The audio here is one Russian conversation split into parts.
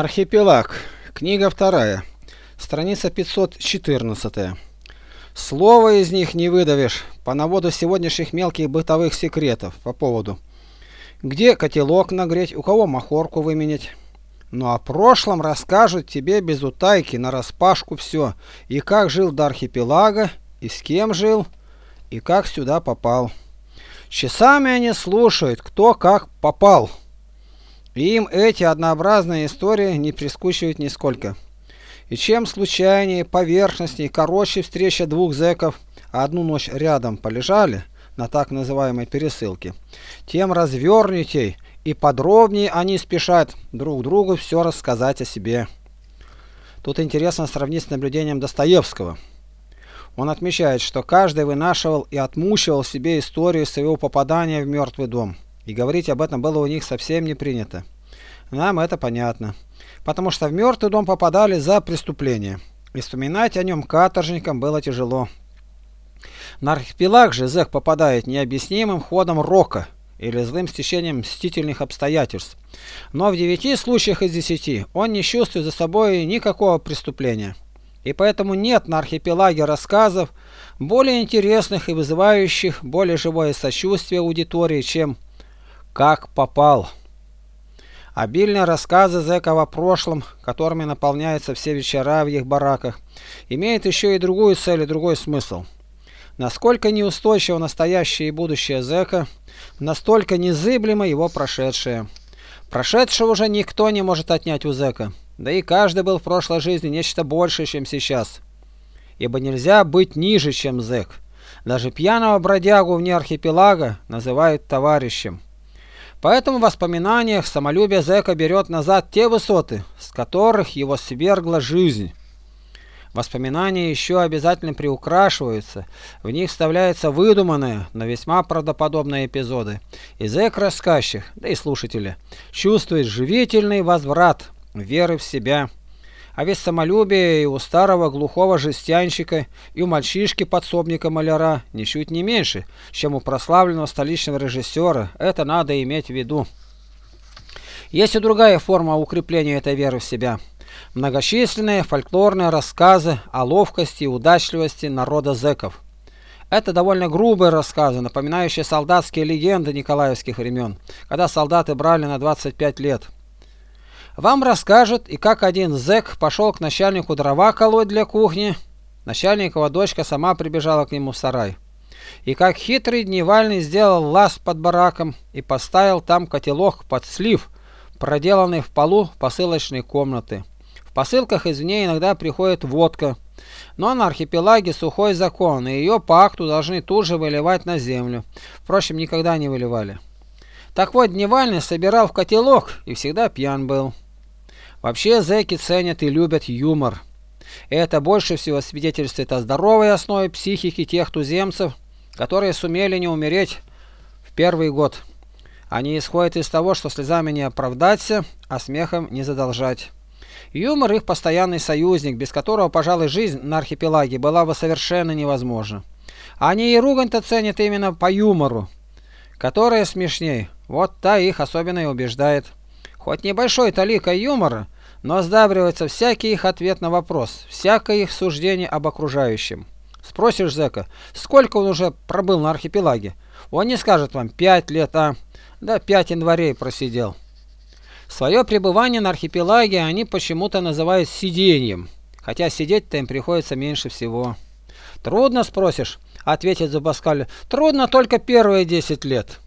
Архипелаг. Книга вторая. Страница 514. Слова из них не выдавишь по наводу сегодняшних мелких бытовых секретов по поводу. Где котелок нагреть, у кого махорку выменять. Ну о прошлом расскажут тебе без утайки, на распашку все. И как жил до архипелага, и с кем жил, и как сюда попал. Часами они слушают, кто как попал. Им эти однообразные истории не прискучивают нисколько. И чем случайнее, поверхностнее, короче встреча двух зэков, а одну ночь рядом полежали на так называемой пересылке, тем развернутей и подробнее они спешат друг другу все рассказать о себе. Тут интересно сравнить с наблюдением Достоевского. Он отмечает, что каждый вынашивал и отмучивал себе историю своего попадания в мертвый дом. И говорить об этом было у них совсем не принято. Нам это понятно. Потому что в мертвый дом попадали за преступление. И вспоминать о нем каторжникам было тяжело. На архипелаг же зэк попадает необъяснимым ходом рока или злым стечением мстительных обстоятельств. Но в девяти случаях из десяти он не чувствует за собой никакого преступления. И поэтому нет на архипелаге рассказов более интересных и вызывающих более живое сочувствие аудитории, чем как попал. Обильные рассказы зэков о прошлом, которыми наполняются все вечера в их бараках, имеют еще и другую цель и другой смысл. Насколько неустойчиво настоящее и будущее зэка, настолько незыблемо его прошедшее. Прошедшего уже никто не может отнять у зэка, да и каждый был в прошлой жизни нечто большее, чем сейчас. Ибо нельзя быть ниже, чем зэк. Даже пьяного бродягу вне архипелага называют товарищем. Поэтому в воспоминаниях самолюбие зэка берет назад те высоты, с которых его свергла жизнь. Воспоминания еще обязательно приукрашиваются, в них вставляются выдуманные, но весьма правдоподобные эпизоды. И зэк-рассказчик, да и слушатели, чувствует живительный возврат веры в себя. А ведь самолюбие и у старого глухого жестянщика, и у мальчишки-подсобника-маляра ничуть не меньше, чем у прославленного столичного режиссера. Это надо иметь в виду. Есть и другая форма укрепления этой веры в себя. Многочисленные фольклорные рассказы о ловкости и удачливости народа зэков. Это довольно грубые рассказы, напоминающие солдатские легенды николаевских времен, когда солдаты брали на 25 лет. Вам расскажут и как один зэк пошел к начальнику дрова колоть для кухни. Начальникова дочка сама прибежала к нему в сарай. И как хитрый дневальный сделал лаз под бараком и поставил там котелок под слив, проделанный в полу посылочной комнаты. В посылках извне иногда приходит водка, но на архипелаге сухой закон, и ее по акту должны тут же выливать на землю. Впрочем, никогда не выливали. Так вот, Дневальный собирал в котелок и всегда пьян был. Вообще зэки ценят и любят юмор. Это больше всего свидетельствует о здоровой основе психики тех туземцев, которые сумели не умереть в первый год. Они исходят из того, что слезами не оправдаться, а смехом не задолжать. Юмор их постоянный союзник, без которого, пожалуй, жизнь на архипелаге была бы совершенно невозможна. Они и ругань-то ценят именно по юмору, которая смешней. Вот та их особенно и убеждает. Хоть небольшой талика юмора, но сдабривается всякий их ответ на вопрос, всякое их суждение об окружающем. Спросишь зэка, сколько он уже пробыл на архипелаге? Он не скажет вам пять лет, а да пять январей просидел. Свое пребывание на архипелаге они почему-то называют сиденьем, хотя сидеть-то им приходится меньше всего. Трудно, спросишь, ответит Зубаскаль, трудно только первые десять лет.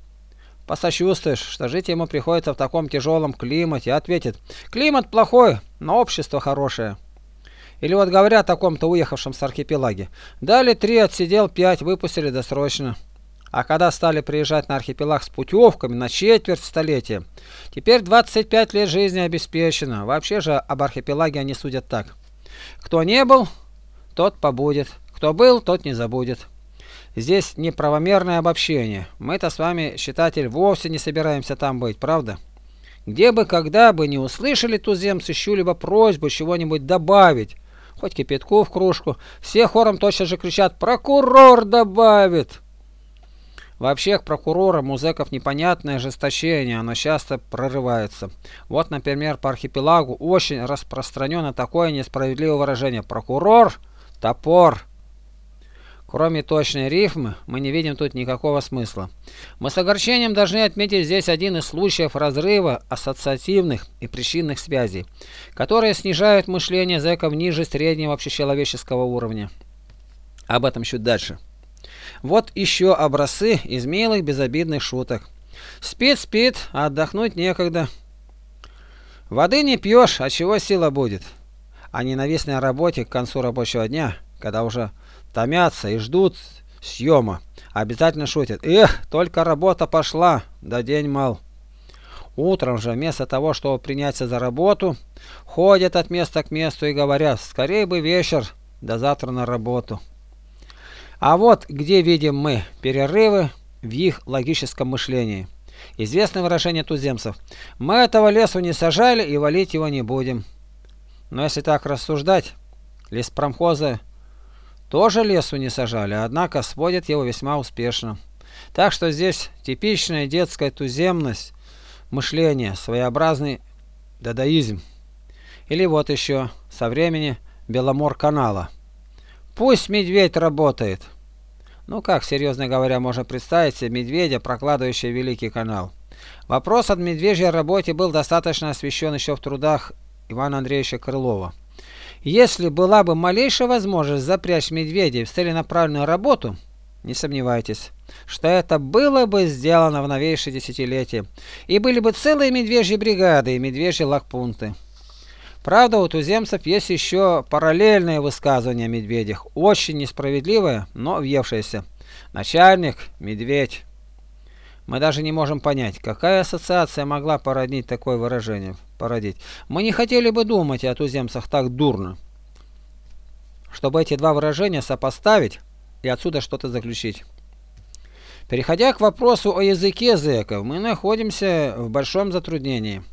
Посочувствуешь, что жить ему приходится в таком тяжелом климате, ответит, климат плохой, но общество хорошее. Или вот говоря о таком-то уехавшем с архипелаге, дали три, отсидел пять, выпустили досрочно. А когда стали приезжать на архипелаг с путевками на четверть столетия, теперь 25 лет жизни обеспечено. Вообще же об архипелаге они судят так. Кто не был, тот побудет. Кто был, тот не забудет. Здесь неправомерное обобщение. Мы-то с вами, читатель, вовсе не собираемся там быть, правда? Где бы, когда бы не услышали туземцы чью-либо просьбу чего-нибудь добавить, хоть кипятку в кружку, все хором точно же кричат «Прокурор добавит!» Вообще к прокурорам у зэков непонятное ожесточение, оно часто прорывается. Вот, например, по архипелагу очень распространено такое несправедливое выражение «прокурор – топор». Кроме точной рифмы, мы не видим тут никакого смысла. Мы с огорчением должны отметить здесь один из случаев разрыва ассоциативных и причинных связей, которые снижают мышление зэков ниже среднего общечеловеческого уровня. Об этом чуть дальше. Вот еще образцы из милых безобидных шуток. Спит, спит, а отдохнуть некогда. Воды не пьешь, а чего сила будет? А ненавистной работе к концу рабочего дня, когда уже томятся и ждут съема, обязательно шутят. Эх, только работа пошла, да день мал. Утром же, вместо того, чтобы приняться за работу, ходят от места к месту и говорят, скорее бы вечер, да завтра на работу. А вот где видим мы перерывы в их логическом мышлении. Известное выражение туземцев. Мы этого лесу не сажали и валить его не будем. Но если так рассуждать, леспромхозы тоже лесу не сажали, однако сводят его весьма успешно. Так что здесь типичная детская туземность мышления, своеобразный дадаизм. Или вот еще со времени Беломор-канала. Пусть медведь работает. Ну как, серьезно говоря, можно представить себе медведя, прокладывающего Великий канал. Вопрос от медвежьей работе был достаточно освещен еще в трудах Ивана Андреевича Крылова. Если была бы малейшая возможность запрячь медведей в целенаправленную работу, не сомневайтесь, что это было бы сделано в новейшие десятилетия, и были бы целые медвежьи бригады и медвежьи лагпунты. Правда, у туземцев есть еще параллельное высказывание о медведях, очень несправедливое, но въевшееся. Начальник – медведь. Мы даже не можем понять, какая ассоциация могла породить такое выражение. Породить. Мы не хотели бы думать о туземцах так дурно, чтобы эти два выражения сопоставить и отсюда что-то заключить. Переходя к вопросу о языке зэков, мы находимся в большом затруднении.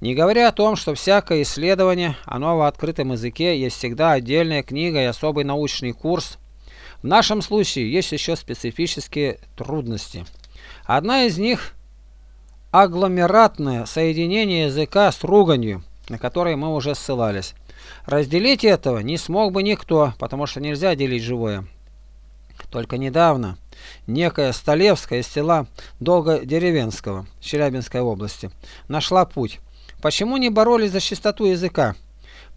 Не говоря о том, что всякое исследование о новооткрытом языке есть всегда отдельная книга и особый научный курс, в нашем случае есть еще специфические трудности. Одна из них – агломератное соединение языка с руганью, на которое мы уже ссылались. Разделить этого не смог бы никто, потому что нельзя делить живое. Только недавно некая Столевская из села Долгодеревенского Челябинской области нашла путь Почему не боролись за чистоту языка?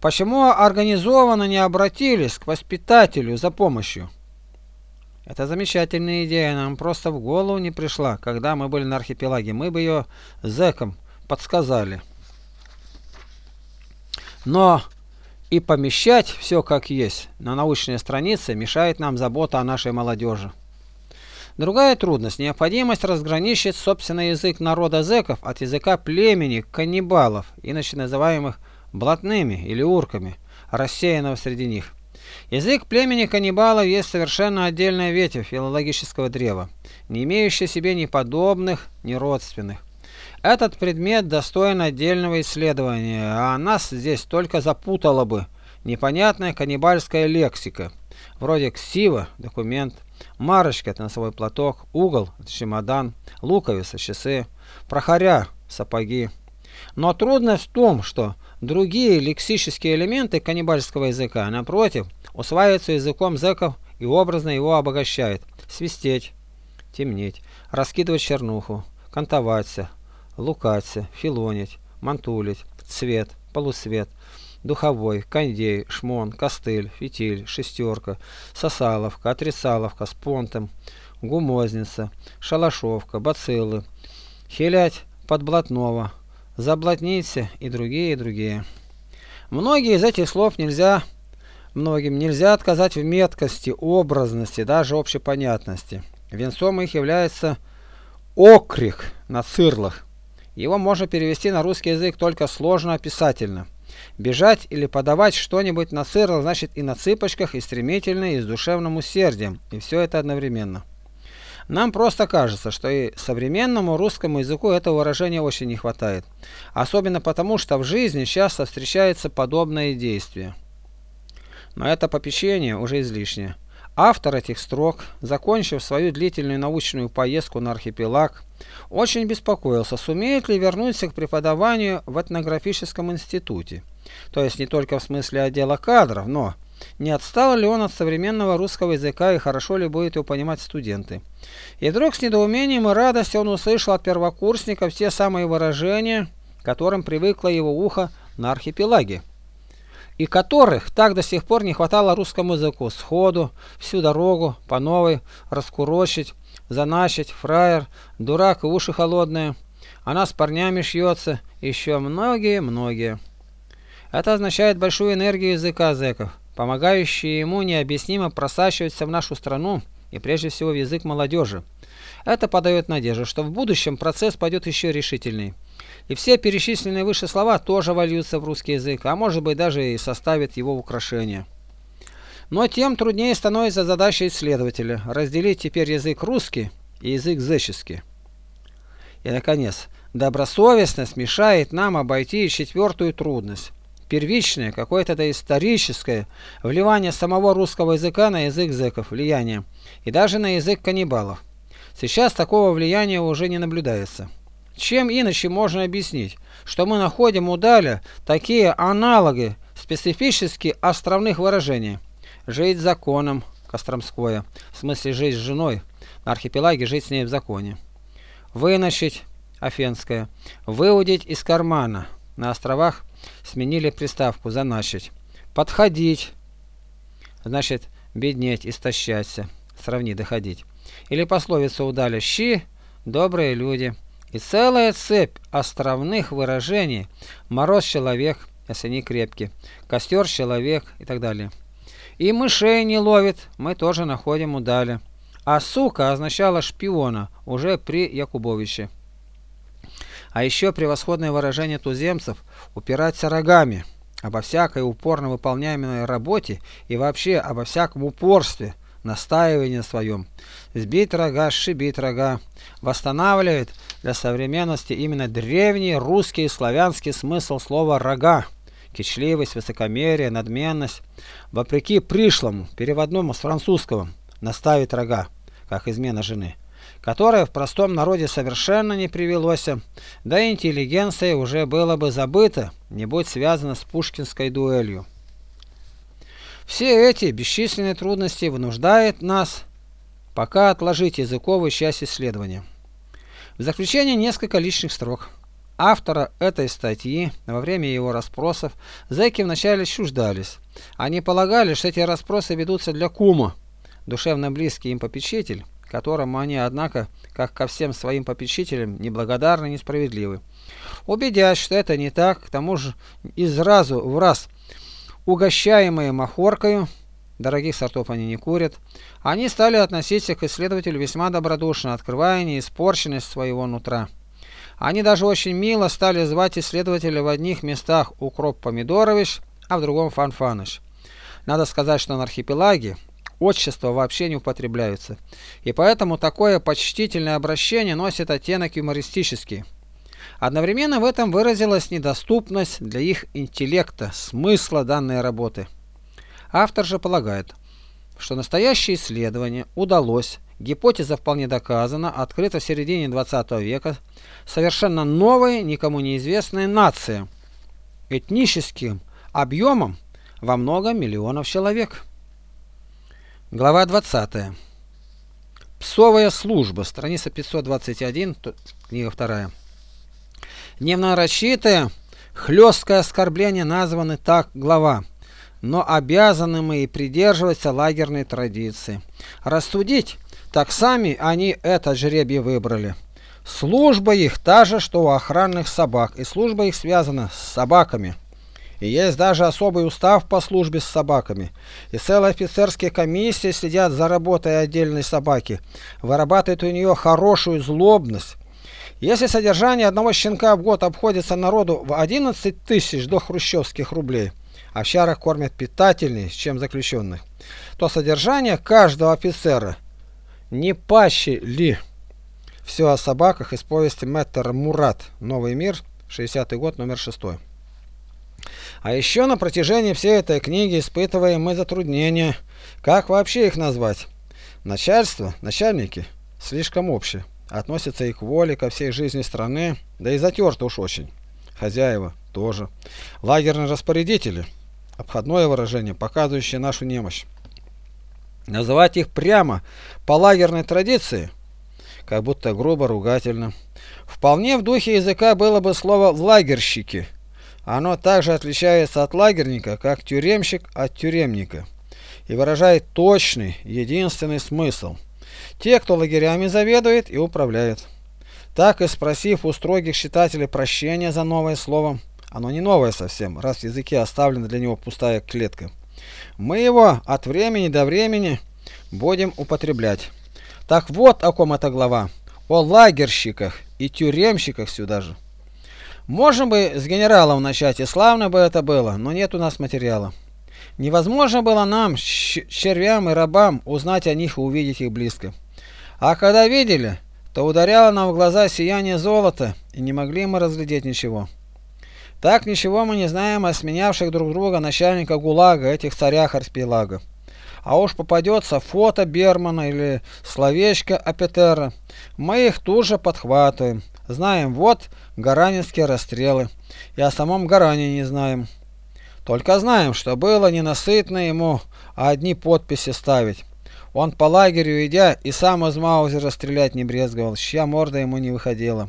Почему организованно не обратились к воспитателю за помощью? Это замечательная идея, нам просто в голову не пришла, когда мы были на архипелаге. Мы бы ее зэкам подсказали. Но и помещать все как есть на научные страницы мешает нам забота о нашей молодежи. Другая трудность – необходимость разграничить собственный язык народа зеков от языка племени каннибалов, иначе называемых блатными или урками, рассеянного среди них. Язык племени каннибалов есть совершенно отдельная ветвь филологического древа, не имеющая себе ни подобных, ни родственных. Этот предмет достоин отдельного исследования, а нас здесь только запутала бы непонятная каннибальская лексика, вроде ксива – документ, Марочка – это носовой платок, угол – чемодан, луковица – часы, прохоря – сапоги. Но трудность в том, что другие лексические элементы каннибальского языка, напротив, усваиваются языком зэков и образно его обогащают. Свистеть, темнеть, раскидывать чернуху, кантоваться, лукаться, филонить, мантулить, цвет, полусвет – духовой, кондей, шмон, костыль, фитиль, шестерка, сосаловка, отрицаловка с понтом, гумозница, шалашовка, бациллы, хилять подблатного, заблатница и другие, и другие. Многие из этих слов нельзя, многим нельзя отказать в меткости, образности, даже общепонятности. Венцом их является окрик на цирлах. Его можно перевести на русский язык только сложно описательно. Бежать или подавать что-нибудь на сыро значит и на цыпочках, и стремительно, и с душевным усердием, и все это одновременно. Нам просто кажется, что и современному русскому языку этого выражения очень не хватает. Особенно потому, что в жизни часто встречается подобное действие. Но это попечение уже излишнее. Автор этих строк, закончив свою длительную научную поездку на архипелаг, очень беспокоился, сумеет ли вернуться к преподаванию в этнографическом институте, то есть не только в смысле отдела кадров, но не отстал ли он от современного русского языка и хорошо ли будет его понимать студенты. И вдруг с недоумением и радостью он услышал от первокурсников все самые выражения, которым привыкло его ухо на архипелаге и которых так до сих пор не хватало русскому языку сходу, всю дорогу, по новой, раскурочить, заначить, фраер, дурак и уши холодные. Она с парнями шьется, еще многие-многие. Это означает большую энергию языка зэков, помогающую ему необъяснимо просачиваться в нашу страну и прежде всего в язык молодежи. Это подает надежду, что в будущем процесс пойдет еще решительней. И все перечисленные выше слова тоже вольются в русский язык, а может быть даже и составят его украшение. Но тем труднее становится задача исследователя – разделить теперь язык русский и язык зэческий. И, наконец, добросовестность мешает нам обойти четвертую трудность. Первичное, какое-то историческое вливание самого русского языка на язык зэков, влияние, и даже на язык каннибалов. Сейчас такого влияния уже не наблюдается. Чем иначе можно объяснить, что мы находим у Даля такие аналоги специфически островных выражений? Жить законом, Костромское, в смысле жить с женой, на архипелаге жить с ней в законе. Выносить, Афенское, выудить из кармана, на островах сменили приставку заначить. Подходить, значит беднеть, истощаться, сравни доходить. Или пословица у Даля «щи, добрые люди». И целая цепь островных выражений «мороз человек», если не крепкий, «костер человек» и так далее. И мышей не ловит, мы тоже находим удали. А сука означала шпиона уже при Якубовиче. А еще превосходное выражение туземцев «упираться рогами» обо всякой упорно выполняемой работе и вообще обо всяком упорстве, настаивании на своем. Сбить рога, сшибить рога, восстанавливает для современности именно древний русский и славянский смысл слова «рога». Кичливость, высокомерие, надменность. Вопреки пришлому, переводному с французского, наставить рога, как измена жены, которая в простом народе совершенно не привелось, да и интеллигенция уже было бы забыта, не будь связана с пушкинской дуэлью. Все эти бесчисленные трудности вынуждают нас пока отложить языковую часть исследования. В заключение несколько личных строк. Автора этой статьи во время его расспросов зэки вначале чуждались. Они полагали, что эти расспросы ведутся для кума, душевно близкий им попечитель, которому они, однако, как ко всем своим попечителям, неблагодарны и несправедливы. Убедясь, что это не так, к тому же изразу в раз угощаемые махоркою, дорогих сортов они не курят, они стали относиться к исследователю весьма добродушно, открывая неиспорченность своего нутра. Они даже очень мило стали звать исследователя в одних местах Укроп Помидорович, а в другом Фанфаныч. Надо сказать, что на архипелаге отчества вообще не употребляются, и поэтому такое почтительное обращение носит оттенок юмористический. Одновременно в этом выразилась недоступность для их интеллекта, смысла данной работы. Автор же полагает, что настоящее исследование удалось, гипотеза вполне доказана, открыта в середине 20 века, совершенно новой, никому неизвестной нации, этническим объемом во много миллионов человек. Глава 20. Псовая служба, страница 521, книга 2. Невнарочитое, хлесткое оскорбление названы так глава но обязаны мы и придерживаться лагерной традиции. Рассудить, так сами они это жребий выбрали. Служба их та же, что у охранных собак, и служба их связана с собаками. И есть даже особый устав по службе с собаками. И целые офицерские комиссии следят за работой отдельной собаки, вырабатывают у нее хорошую злобность. Если содержание одного щенка в год обходится народу в 11 тысяч до хрущевских рублей, овчарок кормят питательнее, чем заключенных, то содержание каждого офицера не паще ли. Все о собаках из повести Мэттера Мурат. Новый мир, 60 год, номер 6. А еще на протяжении всей этой книги испытываем мы затруднения. Как вообще их назвать? Начальство, начальники, слишком общее. Относятся и к воле, ко всей жизни страны, да и затерто уж очень. Хозяева тоже. Лагерные распорядители. Обходное выражение, показывающее нашу немощь. Называть их прямо по лагерной традиции, как будто грубо ругательно. Вполне в духе языка было бы слово «лагерщики». Оно также отличается от лагерника, как тюремщик от тюремника, и выражает точный, единственный смысл. Те, кто лагерями заведует и управляет. Так и спросив у строгих читателей прощения за новое слово, оно не новое совсем, раз в языке оставлена для него пустая клетка, мы его от времени до времени будем употреблять. Так вот о ком эта глава. О лагерщиках и тюремщиках сюда же. Можно бы с генералом начать, и славно бы это было, но нет у нас материала. Невозможно было нам, червям и рабам, узнать о них и увидеть их близко. А когда видели, то ударяло нам в глаза сияние золота, и не могли мы разглядеть ничего. Так ничего мы не знаем о сменявших друг друга начальника ГУЛАГа, этих царях архипелага. А уж попадется фото Бермана или словечко Апетера, мы их тут же подхватываем. Знаем, вот гаранинские расстрелы. И о самом Гаране не знаем. Только знаем, что было ненасытно ему одни подписи ставить. Он по лагерю идя и сам из Маузера стрелять не брезговал, чья морда ему не выходила.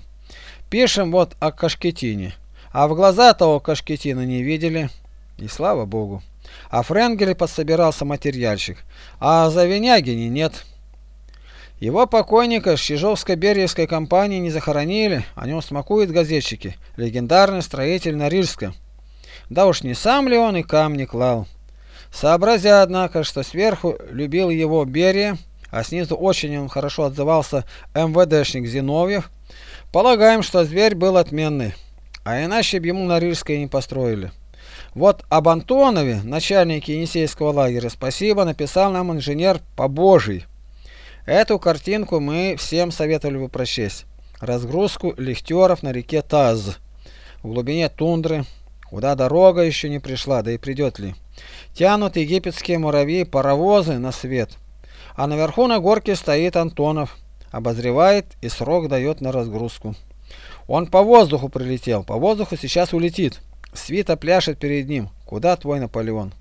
Пишем вот о Кашкетине. А в глаза того Кашкетина не видели. И слава богу. А Френгеле подсобирался материальщик. А за Венягини нет. Его покойника с Чижовско-Берьевской компании не захоронили, о нем смакуют газетчики. Легендарный строитель Норильска. Да уж не сам ли он и камни клал. Сообразя, однако, что сверху любил его Берия, а снизу очень он хорошо отзывался МВДшник Зиновьев, полагаем, что зверь был отменный, а иначе бы ему Норильское не построили. Вот об Антонове, начальнике Енисейского лагеря, спасибо, написал нам инженер Побожий. Эту картинку мы всем советовали бы прочесть. Разгрузку лихтеров на реке Таз, в глубине тундры, куда дорога еще не пришла, да и придет ли. Тянут египетские муравьи паровозы на свет. А наверху на горке стоит Антонов, обозревает и срок дает на разгрузку. Он по воздуху прилетел, по воздуху сейчас улетит. Свита пляшет перед ним. Куда твой Наполеон?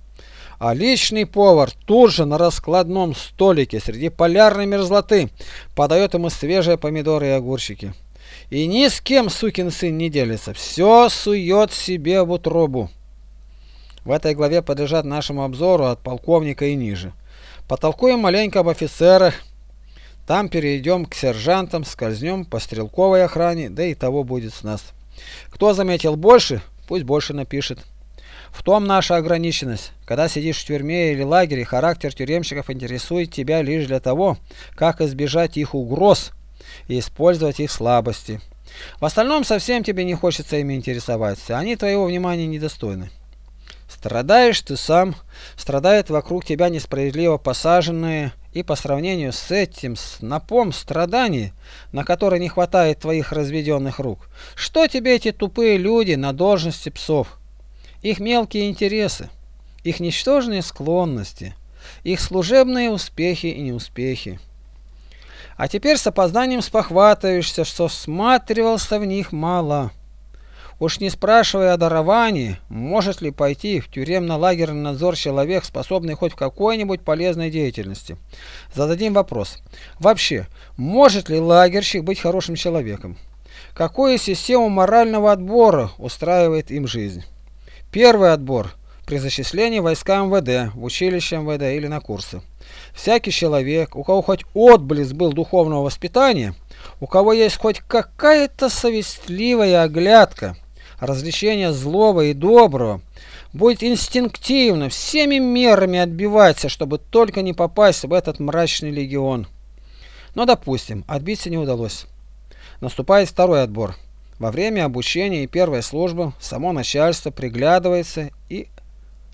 А личный повар тут же на раскладном столике среди полярной мерзлоты подает ему свежие помидоры и огурчики. И ни с кем сукин сын не делится, все сует себе в утробу. В этой главе подлежат нашему обзору от полковника и ниже. Потолкуем маленько об офицерах, там перейдем к сержантам, скользнем по стрелковой охране, да и того будет с нас. Кто заметил больше, пусть больше напишет. В том наша ограниченность. Когда сидишь в тюрьме или лагере, характер тюремщиков интересует тебя лишь для того, как избежать их угроз и использовать их слабости. В остальном совсем тебе не хочется ими интересоваться, они твоего внимания недостойны. Страдаешь ты сам, страдают вокруг тебя несправедливо посаженные, и по сравнению с этим снопом страданий, на который не хватает твоих разведенных рук, что тебе эти тупые люди на должности псов? Их мелкие интересы, их ничтожные склонности, их служебные успехи и неуспехи. А теперь с опозданием спохватываешься, что всматривался в них мало. Уж не спрашивая о даровании, может ли пойти в тюремно-лагерный надзор человек, способный хоть в какой-нибудь полезной деятельности. Зададим вопрос. Вообще, может ли лагерщик быть хорошим человеком? Какую систему морального отбора устраивает им жизнь? Первый отбор при зачислении войска МВД, в училище МВД или на курсы. Всякий человек, у кого хоть отблеск был духовного воспитания, у кого есть хоть какая-то совестливая оглядка, развлечение злого и доброго, будет инстинктивно, всеми мерами отбиваться, чтобы только не попасть в этот мрачный легион. Но, допустим, отбиться не удалось. Наступает второй отбор. Во время обучения и первой службы само начальство приглядывается и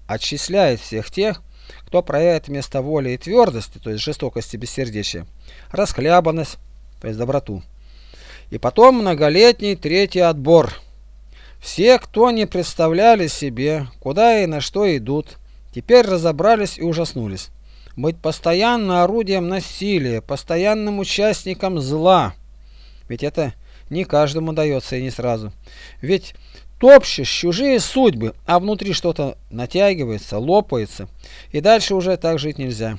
отчисляет всех тех, кто проявляет вместо воли и твердости, то есть жестокости и бессердечия, расхлябанность, то есть доброту. И потом многолетний третий отбор – Все, кто не представляли себе, куда и на что идут, теперь разобрались и ужаснулись. Быть постоянно орудием насилия, постоянным участником зла. Ведь это не каждому дается и не сразу. Ведь топчешь чужие судьбы, а внутри что-то натягивается, лопается, и дальше уже так жить нельзя.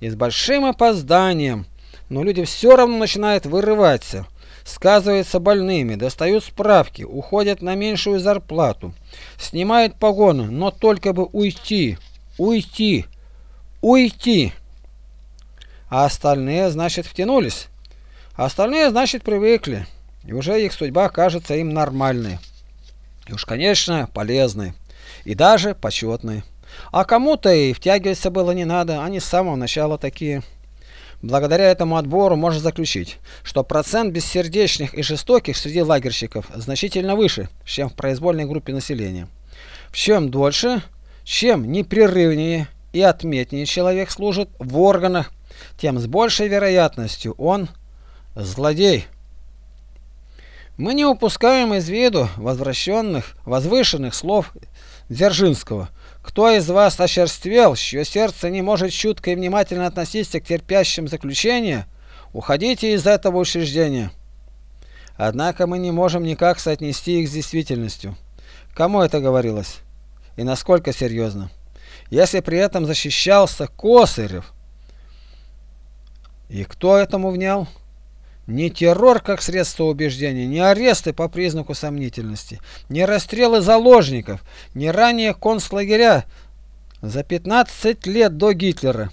И с большим опозданием, но люди все равно начинают вырываться, сказываются больными, достают справки, уходят на меньшую зарплату, снимают погоны, но только бы уйти, уйти, уйти. А остальные, значит, втянулись. А остальные, значит, привыкли, и уже их судьба кажется им нормальной. И уж, конечно, полезной, и даже почетной. А кому-то и втягиваться было не надо, они с самого начала такие. Благодаря этому отбору можно заключить, что процент бессердечных и жестоких среди лагерщиков значительно выше, чем в произвольной группе населения. Чем дольше, чем непрерывнее и отметнее человек служит в органах, тем с большей вероятностью он злодей. Мы не упускаем из виду возвращенных, возвышенных слов Дзержинского – кто из вас ошерствел, чье сердце не может чутко и внимательно относиться к терпящим заключения, уходите из этого учреждения. Однако мы не можем никак соотнести их с действительностью. Кому это говорилось? И насколько серьезно? Если при этом защищался Косырев. И кто этому внял? Не террор как средство убеждения, не аресты по признаку сомнительности, не расстрелы заложников, не ранее концлагеря за 15 лет до Гитлера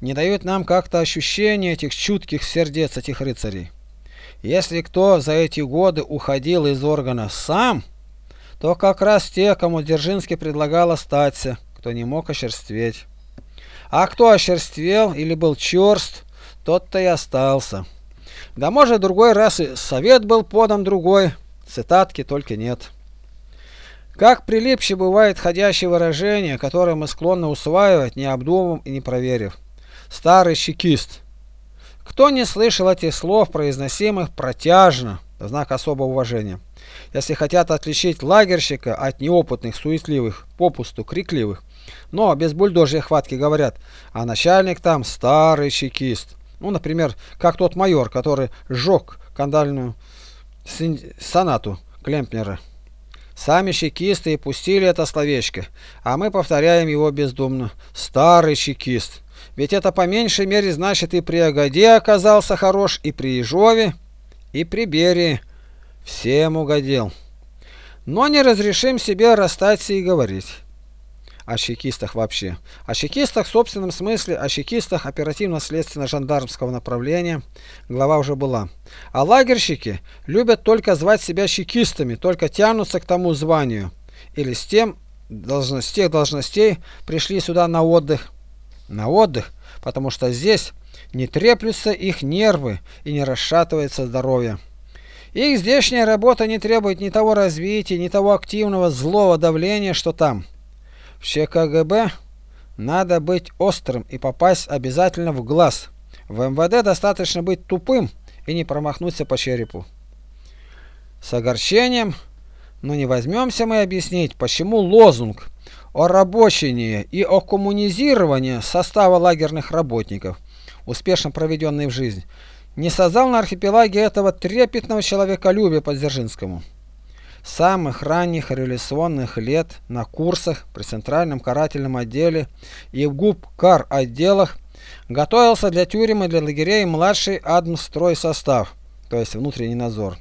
не дают нам как-то ощущения этих чутких сердец этих рыцарей. Если кто за эти годы уходил из органа сам, то как раз те, кому Дзержинский предлагал остаться, кто не мог ошерстветь. А кто ошерствел или был черст, тот-то и остался. Да может другой раз и совет был подан другой, цитатки только нет. Как прилипче бывает ходящее выражение, которое мы склонны усваивать, не обдумав и не проверив. Старый чекист. Кто не слышал этих слов, произносимых протяжно, знак особого уважения? Если хотят отличить лагерщика от неопытных, суетливых, попусту крикливых, но без бульдожьей хватки говорят, а начальник там старый чекист. Ну, например, как тот майор, который сжег кандальную сонату Клемпнера. Сами чекисты и пустили это словечко, а мы повторяем его бездумно. Старый чекист. Ведь это по меньшей мере значит и при Агаде оказался хорош, и при Ежове, и при Берии. Всем угодил. Но не разрешим себе расстаться и говорить о чекистах вообще. О чекистах в собственном смысле, о чекистах оперативно-следственно-жандармского направления глава уже была. А лагерщики любят только звать себя чекистами, только тянутся к тому званию. Или с тем, должно, с тех должностей пришли сюда на отдых. На отдых, потому что здесь не треплются их нервы и не расшатывается здоровье. Их здешняя работа не требует ни того развития, ни того активного злого давления, что там. В ЧКГБ надо быть острым и попасть обязательно в глаз. В МВД достаточно быть тупым и не промахнуться по черепу. С огорчением, но не возьмемся мы объяснить, почему лозунг о рабочении и о коммунизировании состава лагерных работников, успешно проведенный в жизнь, не создал на архипелаге этого трепетного человеколюбия по Дзержинскому самых ранних революционных лет на курсах при Центральном карательном отделе и в ГУП-КАР отделах готовился для тюрем и для лагерей младший адмстрой состав, то есть внутренний надзор,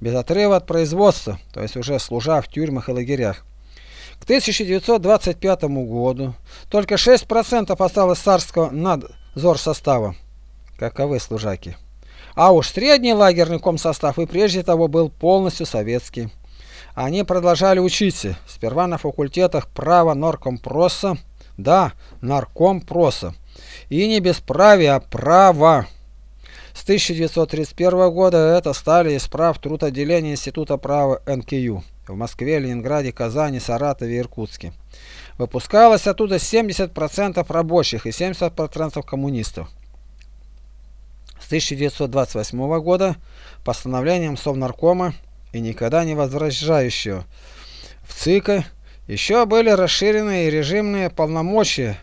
без отрыва от производства, то есть уже служа в тюрьмах и лагерях. К 1925 году только 6% осталось царского надзор состава. Каковы служаки? А уж средний лагерный комсостав и прежде того был полностью советский. Они продолжали учиться, сперва на факультетах права наркомпроса, да, наркомпроса, и не бесправия, а права. С 1931 года это стали исправ труд отделения Института права НКЮ в Москве, Ленинграде, Казани, Саратове и Иркутске. Выпускалось оттуда 70% рабочих и 70% коммунистов. С 1928 года постановлением Совнаркома и никогда не возвращающего. В ЦИКа еще были расширены режимные полномочия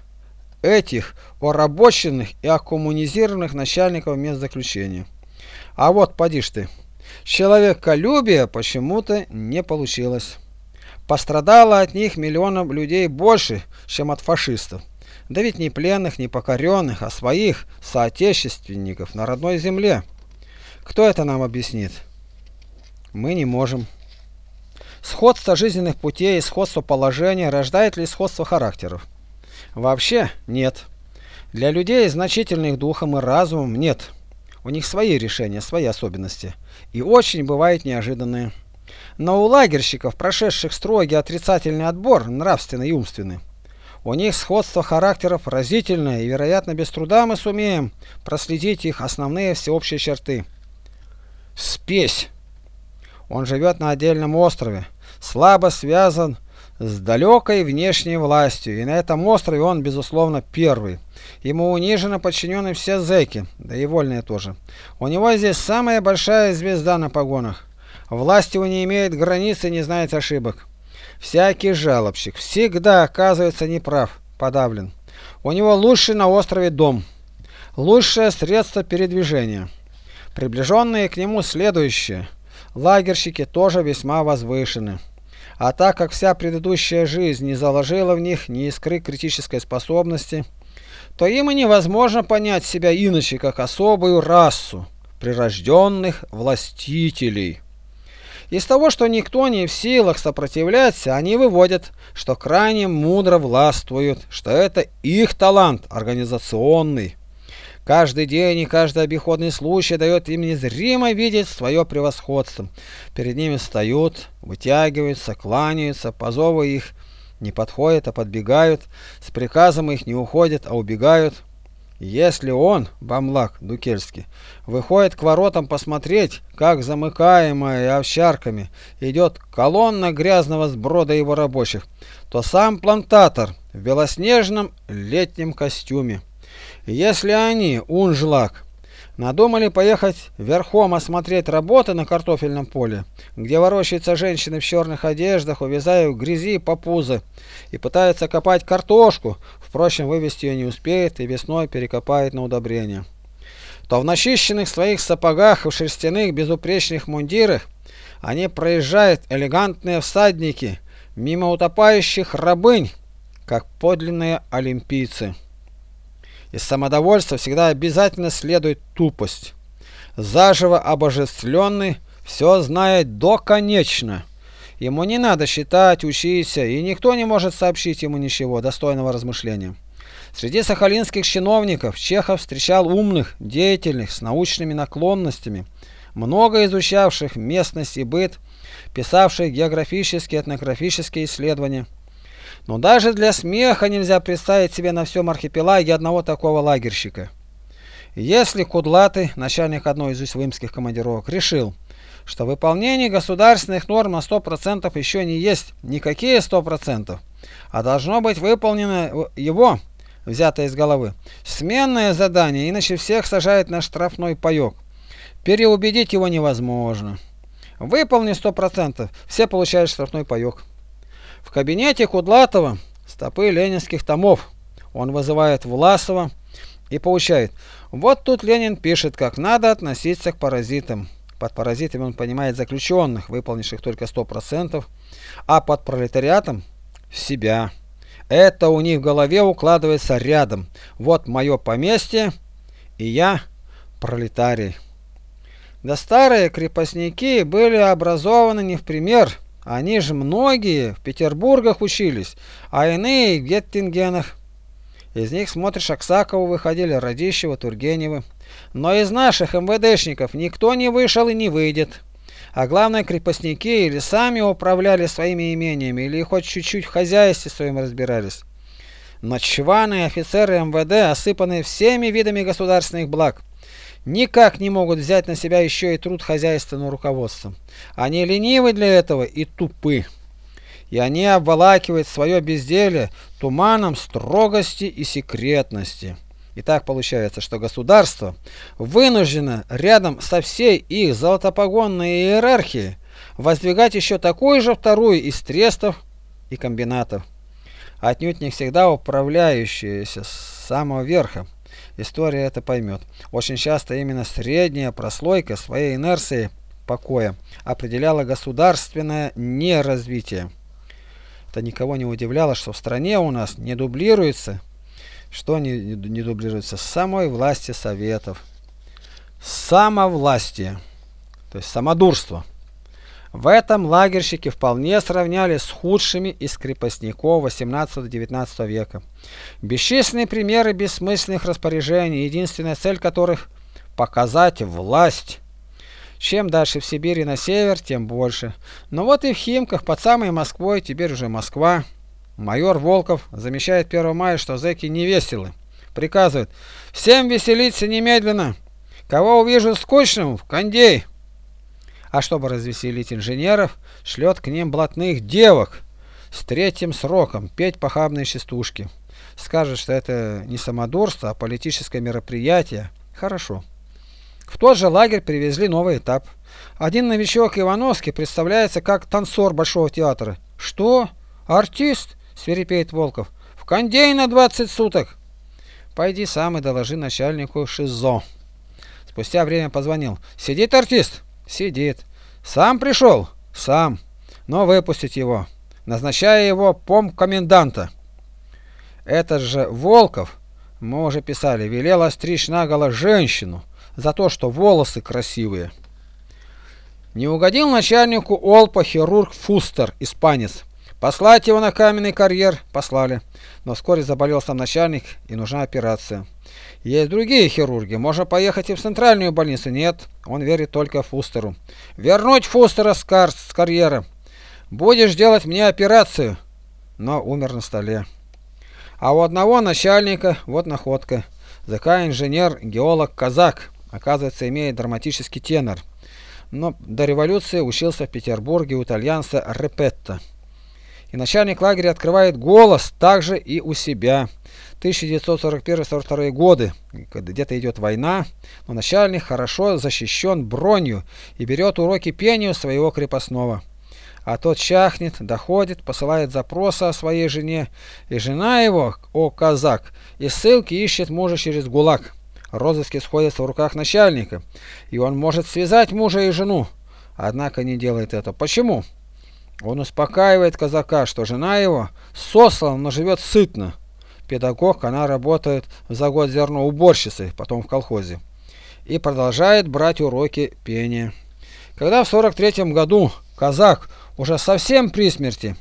этих орабоченных и оккоммунизированных начальников мест заключения. А вот, поди ж ты, человеколюбие почему-то не получилось. Пострадало от них миллионов людей больше, чем от фашистов. Да ведь не пленных, не покоренных, а своих соотечественников на родной земле. Кто это нам объяснит? Мы не можем. Сходство жизненных путей и сходство положения рождает ли сходство характеров? Вообще нет. Для людей, значительных духом и разумом, нет. У них свои решения, свои особенности. И очень бывает неожиданные. Но у лагерщиков, прошедших строгий отрицательный отбор, нравственный и умственный, у них сходство характеров разительное, и, вероятно, без труда мы сумеем проследить их основные всеобщие черты. Спесь. Он живет на отдельном острове, слабо связан с далекой внешней властью, и на этом острове он, безусловно, первый. Ему униженно подчинены все зэки, да и вольные тоже. У него здесь самая большая звезда на погонах. Власть его не имеет границ и не знает ошибок. Всякий жалобщик всегда оказывается неправ, подавлен. У него лучший на острове дом, лучшее средство передвижения. Приближенные к нему следующие. Лагерщики тоже весьма возвышены. А так как вся предыдущая жизнь не заложила в них ни искры критической способности, то им и невозможно понять себя иначе, как особую расу прирожденных властителей. Из того, что никто не в силах сопротивляться, они выводят, что крайне мудро властвуют, что это их талант организационный. Каждый день и каждый обиходный случай дает им незримо видеть свое превосходство. Перед ними встают, вытягиваются, кланяются, по зову их не подходят, а подбегают, с приказом их не уходят, а убегают. Если он, Бамлак Дукельский, выходит к воротам посмотреть, как замыкаемая овчарками идет колонна грязного сброда его рабочих, то сам плантатор в белоснежном летнем костюме. Если они, Унжлак, Надумали поехать верхом осмотреть работы на картофельном поле, где ворочаются женщины в черных одеждах, увязая в грязи по пузы, и пытаются копать картошку, впрочем, вывести ее не успеет и весной перекопает на удобрение. То в начищенных своих сапогах и в шерстяных безупречных мундирах они проезжают элегантные всадники мимо утопающих рабынь, как подлинные олимпийцы. Из самодовольства всегда обязательно следует тупость. Заживо обожествленный все знает доконечно. Ему не надо считать, учиться, и никто не может сообщить ему ничего достойного размышления. Среди сахалинских чиновников Чехов встречал умных, деятельных, с научными наклонностями, много изучавших местность и быт, писавших географические, этнографические исследования. Но даже для смеха нельзя представить себе на всем архипелаге одного такого лагерщика. Если Кудлатый, начальник одной из усть командировок, решил, что выполнение государственных норм на 100% еще не есть никакие 100%, а должно быть выполнено его, взятое из головы, сменное задание, иначе всех сажают на штрафной паёк. Переубедить его невозможно. Выполни 100%, все получают штрафной паёк. В кабинете Кудлатова стопы ленинских томов. Он вызывает Власова и получает. Вот тут Ленин пишет, как надо относиться к паразитам. Под паразитами он понимает заключенных, выполнивших только 100%, а под пролетариатом – себя. Это у них в голове укладывается рядом. Вот мое поместье, и я пролетарий. Да старые крепостники были образованы не в пример – они же многие в Петербургах учились, а иные в Геттингенах. Из них, смотришь, Аксакову выходили, Радищева, Тургеневы. Но из наших МВДшников никто не вышел и не выйдет. А главное, крепостники или сами управляли своими имениями, или хоть чуть-чуть в хозяйстве своем разбирались. Но чваны офицеры МВД, осыпанные всеми видами государственных благ, никак не могут взять на себя еще и труд хозяйственного руководства. Они ленивы для этого и тупы. И они обволакивают свое безделие туманом строгости и секретности. И так получается, что государство вынуждено рядом со всей их золотопогонной иерархией воздвигать еще такую же вторую из трестов и комбинатов. Отнюдь не всегда управляющиеся с самого верха. История это поймет. Очень часто именно средняя прослойка своей инерцией покоя определяла государственное неразвитие. Это никого не удивляло, что в стране у нас не дублируется, что не, не дублируется, самой власти советов. Самовластие, то есть самодурство. В этом лагерщики вполне сравняли с худшими из крепостников 18-19 века. Бесчисленные примеры бессмысленных распоряжений, единственная цель которых – показать власть. Чем дальше в Сибири на север, тем больше. Но вот и в Химках, под самой Москвой, теперь уже Москва. Майор Волков замечает 1 мая, что зэки не веселы. Приказывает «Всем веселиться немедленно! Кого увижу скучным, в кондей!» А чтобы развеселить инженеров, шлет к ним блатных девок с третьим сроком петь похабные частушки. Скажет, что это не самодурство, а политическое мероприятие. Хорошо. В тот же лагерь привезли новый этап. Один новичок Ивановский представляется как танцор Большого театра. «Что? Артист?» – свирепеет Волков. «В кондей на 20 суток!» «Пойди сам и доложи начальнику ШИЗО». Спустя время позвонил. «Сидит артист?» Сидит. Сам пришел? Сам. Но выпустить его. Назначая его пом коменданта. Этот же Волков, мы уже писали, велел остричь наголо женщину за то, что волосы красивые. Не угодил начальнику Олпа хирург Фустер, испанец. Послать его на каменный карьер послали, но вскоре заболел сам начальник и нужна операция. Есть другие хирурги. Можно поехать и в центральную больницу. Нет, он верит только Фустеру. Вернуть Фустера с, кар с карьера. Будешь делать мне операцию. Но умер на столе. А у одного начальника вот находка. ЗК инженер, геолог, казак. Оказывается, имеет драматический тенор. Но до революции учился в Петербурге у итальянца Репетто. И начальник лагеря открывает голос также и у себя. 1941-1942 годы, где-то идет война, но начальник хорошо защищен бронью и берет уроки пения у своего крепостного. А тот чахнет, доходит, посылает запросы о своей жене, и жена его, о казак, и ссылки ищет мужа через ГУЛАГ. Розыски сходятся в руках начальника, и он может связать мужа и жену, однако не делает это. Почему? Он успокаивает казака, что жена его сослана, но живет сытно педагог, она работает за год зерно уборщицей, потом в колхозе. И продолжает брать уроки пения. Когда в 43 году казак уже совсем при смерти,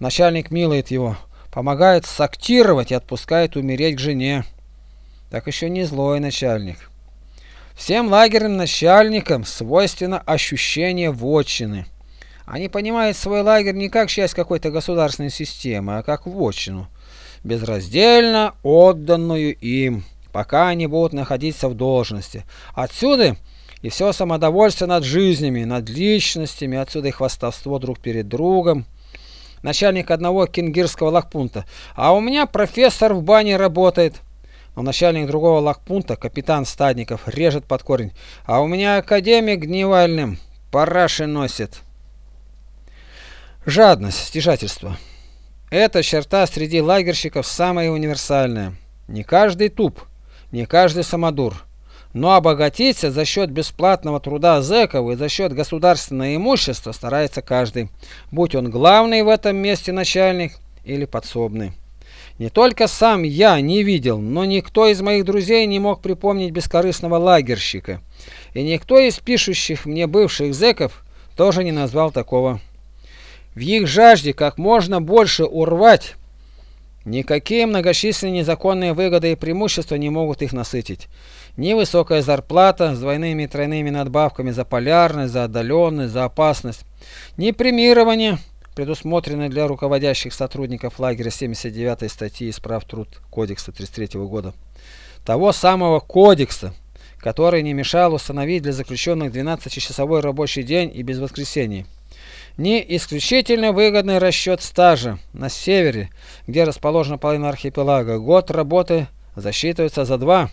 начальник милует его, помогает сактировать и отпускает умереть к жене. Так еще не злой начальник. Всем лагерным начальникам свойственно ощущение вотчины. Они понимают свой лагерь не как часть какой-то государственной системы, а как вотчину безраздельно отданную им, пока они будут находиться в должности. Отсюда и все самодовольство над жизнями, над личностями, отсюда и хвастовство друг перед другом. Начальник одного кенгирского лагпунта. А у меня профессор в бане работает. Но начальник другого лагпунта, капитан Стадников, режет под корень. А у меня академик гневальным параши носит. Жадность, стяжательство. Эта черта среди лагерщиков самая универсальная. Не каждый туп, не каждый самодур. Но обогатиться за счет бесплатного труда зэков и за счет государственного имущества старается каждый, будь он главный в этом месте начальник или подсобный. Не только сам я не видел, но никто из моих друзей не мог припомнить бескорыстного лагерщика. И никто из пишущих мне бывших зэков тоже не назвал такого в их жажде как можно больше урвать, никакие многочисленные незаконные выгоды и преимущества не могут их насытить. Ни высокая зарплата с двойными и тройными надбавками за полярность, за отдаленность, за опасность, ни премирование, предусмотренное для руководящих сотрудников лагеря 79 статьи из прав труд Кодекса 33 года. Того самого кодекса, который не мешал установить для заключенных 12-часовой рабочий день и без воскресений не исключительно выгодный расчет стажа на севере, где расположена половина архипелага. Год работы засчитывается за два,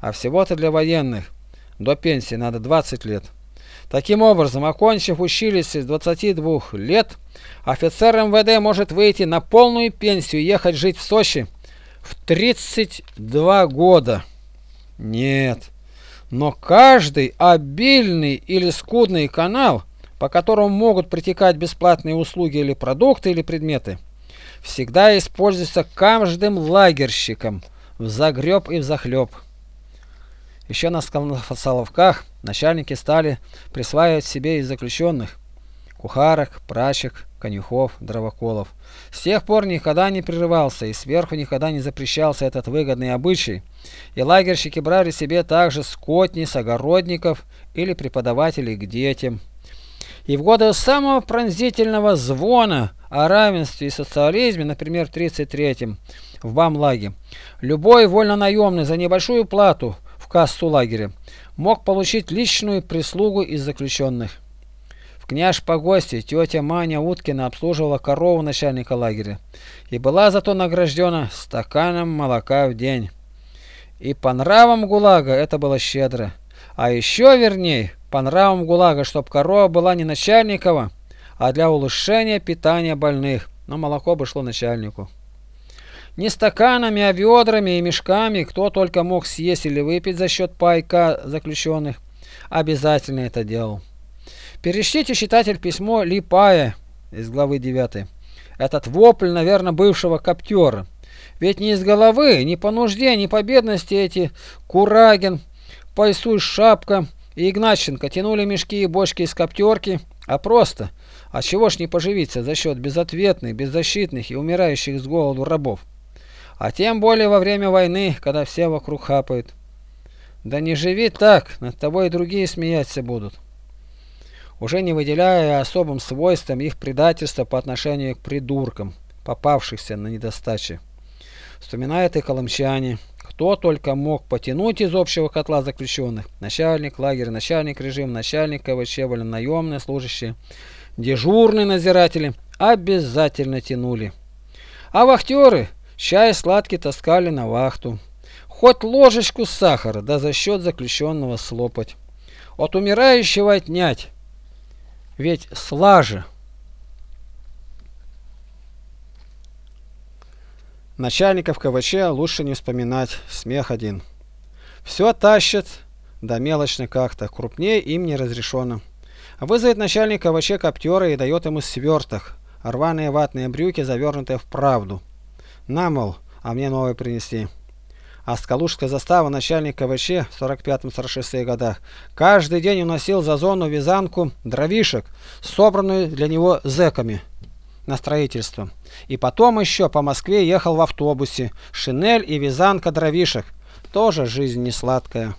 а всего-то для военных до пенсии надо 20 лет. Таким образом, окончив училище с 22 лет, офицер МВД может выйти на полную пенсию и ехать жить в Сочи в 32 года. Нет. Но каждый обильный или скудный канал, по которому могут притекать бесплатные услуги или продукты или предметы, всегда используется каждым лагерщиком в загреб и в захлеб. Еще на Соловках начальники стали присваивать себе из заключенных кухарок, прачек, конюхов, дровоколов. С тех пор никогда не прерывался и сверху никогда не запрещался этот выгодный обычай, и лагерщики брали себе также скотни с огородников или преподавателей к детям. И в годы самого пронзительного звона о равенстве и социализме, например, в 33-м, в Бамлаге, любой вольнонаемный за небольшую плату в кассу лагеря мог получить личную прислугу из заключенных. В княж погости тетя Маня Уткина обслуживала корову начальника лагеря и была зато награждена стаканом молока в день. И по нравам ГУЛАГа это было щедро. А еще верней, по нравам ГУЛАГа, чтоб корова была не начальникова, а для улучшения питания больных, но молоко бы шло начальнику. Не стаканами, а ведрами и мешками, кто только мог съесть или выпить за счет пайка заключенных, обязательно это делал. Перечтите, читатель, письмо Липая из главы 9. Этот вопль, наверное, бывшего коптера. Ведь не из головы, ни по нужде, ни по бедности эти Курагин, Пайсуй Шапка и Игнатченко тянули мешки и бочки из коптерки, а просто, а чего ж не поживиться за счет безответных, беззащитных и умирающих с голоду рабов. А тем более во время войны, когда все вокруг хапают. Да не живи так, над тобой и другие смеяться будут уже не выделяя особым свойством их предательства по отношению к придуркам, попавшихся на недостаче. Вспоминают и колымчане, кто только мог потянуть из общего котла заключенных, начальник лагеря, начальник режима, начальник КВЧ, вольнонаемные служащие, дежурные надзиратели, обязательно тянули. А вахтеры чай сладкий таскали на вахту. Хоть ложечку сахара, да за счет заключенного слопать. От умирающего отнять, ведь слаже. Начальников КВЧ лучше не вспоминать, смех один. Все тащит, да мелочно как-то, крупнее им не разрешено. Вызовет начальник КВЧ коптера и дает ему сверток, рваные ватные брюки, завернутые в правду. На, мол, а мне новые принести а Скалужская застава, начальник КВЧ в 45-46 годах, каждый день уносил за зону вязанку дровишек, собранную для него зэками на строительство. И потом еще по Москве ехал в автобусе, шинель и вязанка дровишек. Тоже жизнь не сладкая.